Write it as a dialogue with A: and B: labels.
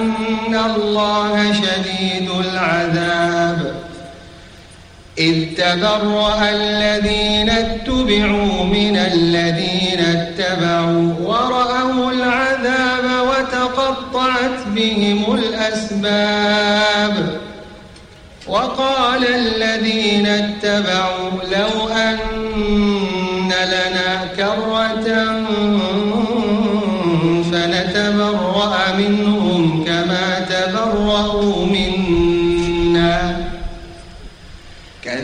A: وأن الله شديد العذاب إذ تبرأ الذين اتبعوا من الذين اتبعوا ورأوا العذاب وتقطعت بهم الأسباب وقال الذين اتبعوا لو أن